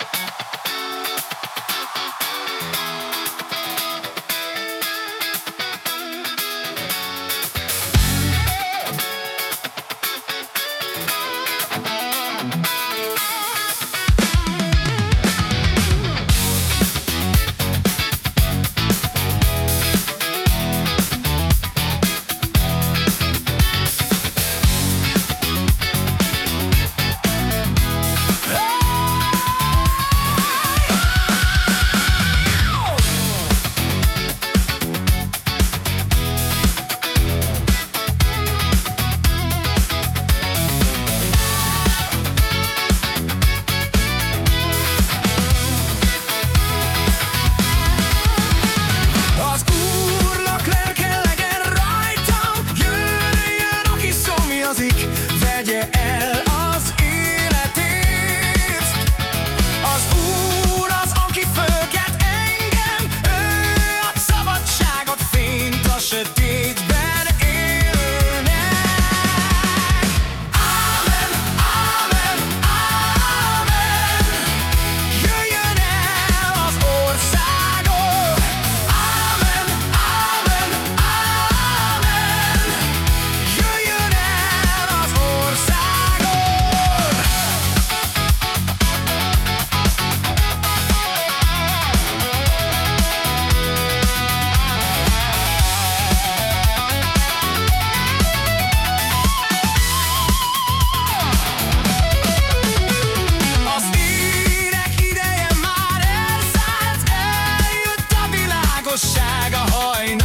Thank igazság a hajnal.